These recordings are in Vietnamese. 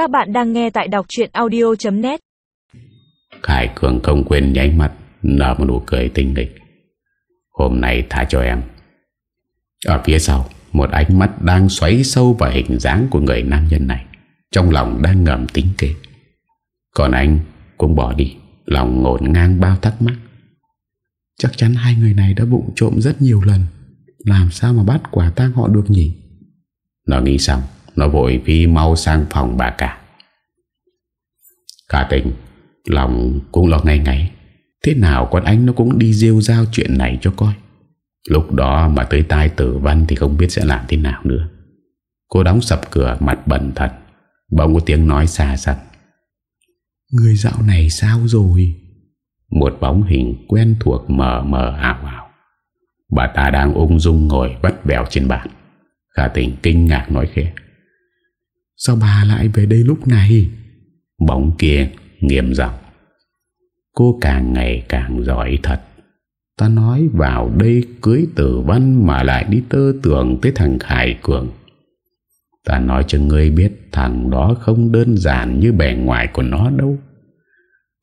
Các bạn đang nghe tại đọc chuyện audio.net Khải Cường không quên nháy mắt, Nở một nụ cười tinh nghịch. Hôm nay thả cho em. Ở phía sau, Một ánh mắt đang xoáy sâu vào hình dáng của người nam nhân này. Trong lòng đang ngầm tính kế. Còn anh cũng bỏ đi, Lòng ngổn ngang bao thắc mắc. Chắc chắn hai người này đã bụng trộm rất nhiều lần. Làm sao mà bắt quả tang họ được nhỉ? Nó nghĩ xong nó vội phi mau sang phòng bà cả. Cả tình, Lòng cũng lo ngay ngay Thế nào con anh nó cũng đi rêu rao chuyện này cho coi. Lúc đó mà tới tai tử văn Thì không biết sẽ làm thế nào nữa. Cô đóng sập cửa mặt bẩn thật. Bỗng có tiếng nói xa xăm. Người dạo này sao rồi? Một bóng hình quen thuộc mờ mờ ảo ảo. Bà ta đang ung dung ngồi bắt bèo trên bàn. Khả tình kinh ngạc nói khẽ. Sao bà lại về đây lúc này? Bóng kia nghiêm giọng. Cô càng ngày càng giỏi thật. Ta nói vào đây cưới tử văn Mà lại đi tơ tưởng tới thằng Khải Cường. Ta nói cho ngươi biết Thằng đó không đơn giản như bề ngoài của nó đâu.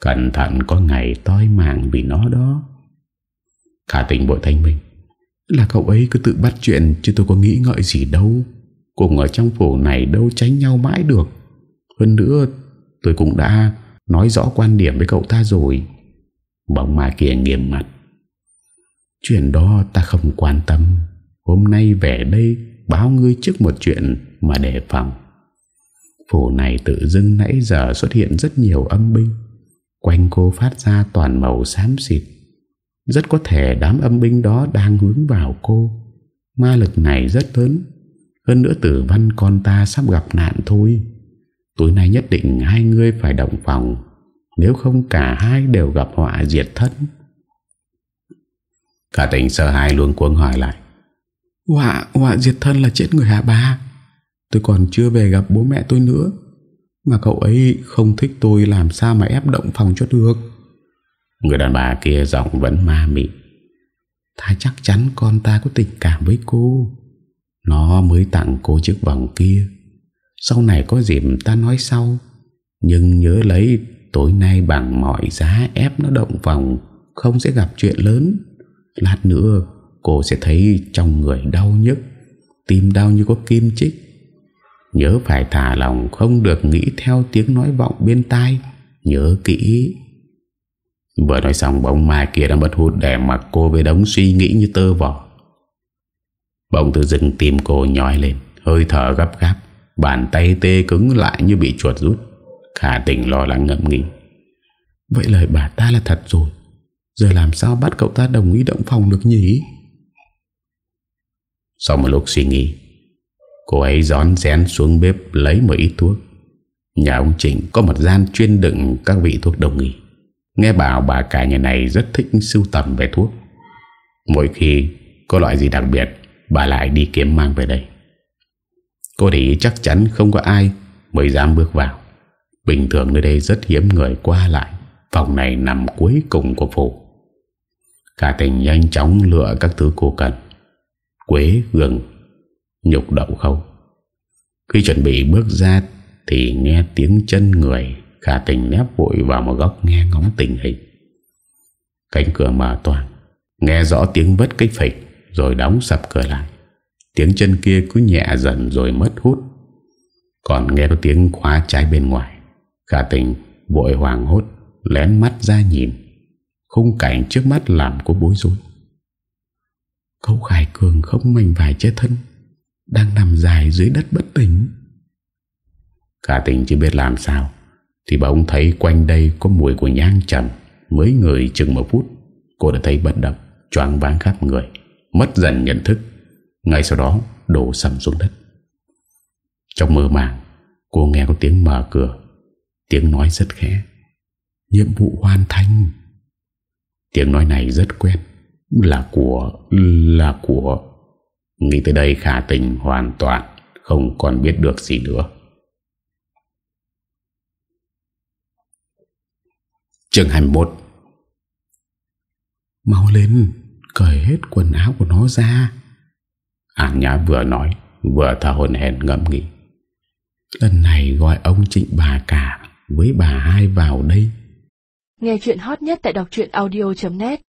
Cẩn thận có ngày toi mạng vì nó đó. Khả tình bội thanh minh. Là cậu ấy cứ tự bắt chuyện Chứ tôi có nghĩ ngợi gì đâu Cùng ở trong phủ này đâu tránh nhau mãi được. Hơn nữa, Tôi cũng đã nói rõ quan điểm với cậu ta rồi. Bóng ma kia nghiêm mặt. Chuyện đó ta không quan tâm. Hôm nay về đây, Báo ngươi trước một chuyện Mà đề phòng. Phủ này tự dưng nãy giờ xuất hiện rất nhiều âm binh. Quanh cô phát ra toàn màu xám xịt. Rất có thể đám âm binh đó đang hướng vào cô. Ma lực này rất lớn. Hơn nữa tử văn con ta sắp gặp nạn thôi. Tối nay nhất định hai người phải động phòng Nếu không cả hai đều gặp họa diệt thân. Cả tỉnh sợ hai luôn cuống hỏi lại. Họa, họa diệt thân là chết người hả ba Tôi còn chưa về gặp bố mẹ tôi nữa Mà cậu ấy không thích tôi làm sao mà ép động phòng cho được. Người đàn bà kia giọng vẫn ma mị. Ta chắc chắn con ta có tình cảm với cô nó mới tặng cô chiếc vòng kia. Sau này có dịp ta nói sau. Nhưng nhớ lấy, tối nay bằng mọi giá ép nó động vòng, Không sẽ gặp chuyện lớn. Lát nữa, cô sẽ thấy trong người đau nhức, Tim đau như có kim chích. Nhớ phải thả lòng không được nghĩ theo tiếng nói vọng bên tai, Nhớ kỹ. Vừa nói xong, bóng mai kia đã bật hút để mặc cô với đống suy nghĩ như tơ vỏ Bỗng từ dừng tim cô nhói lên, Hơi thở gấp gáp, Bàn tay tê cứng lại như bị chuột rút. Khả tình lo lắng ngậm nghĩ, Vậy lời bà ta là thật rồi, Giờ làm sao bắt cậu ta đồng ý động phòng được nhỉ? Sau một lúc suy nghĩ, Cô ấy gión rén xuống bếp lấy một ít thuốc. Nhà ông Trịnh có một gian chuyên đựng các vị thuốc đồng ý Nghe bảo bà cả nhà này rất thích sưu tầm về thuốc. Mỗi khi có loại gì đặc biệt Bà lại đi kiếm mang về đây. Cô để ý chắc chắn không có ai Mới dám bước vào. Bình thường nơi đây rất hiếm người qua lại. Phòng này nằm cuối cùng của phủ. Cả tình nhanh chóng lựa các thứ cô cần. Quế, gừng, nhục đậu khâu. Khi chuẩn bị bước ra Thì nghe tiếng chân người Khả tình nép vội vào một góc nghe ngóng tình hình. Cánh cửa mở toàn Nghe rõ tiếng vất kích phịch. Rồi đóng sập cửa lại. Tiếng chân kia cứ nhẹ dần rồi mất hút. Còn nghe có tiếng khóa trái bên ngoài, Khả tình vội hoàng hốt, Lén mắt ra nhìn. Khung cảnh trước mắt làm cô bối rối. Cậu Khải Cường không mình vài chết thân, Đang nằm dài dưới đất bất tỉnh. Khả tình chưa biết làm sao, Thì bỗng thấy quanh đây có mùi của nhang trầm Mới người chừng một phút, Cô đã thấy bất động, Choáng váng khắp người. Mất dần nhận thức, Ngay sau đó đổ sầm xuống đất. Trong mơ màng, Cô nghe có tiếng mở cửa, Tiếng nói rất khẽ. Nhiệm vụ hoàn thành. Tiếng nói này rất quen, Là của Là của, Nghĩ tới đây khả tình hoàn toàn, Không còn biết được gì nữa. Trường 21 Mau lên. Cởi hết quần áo của nó ra. An Nhã vừa nói Vừa thở hồn hèn ngẫm nghĩ. Lần này gọi ông Trịnh bà cả Với bà hai vào đây. Nghe chuyện hot nhất tại đọc audio.net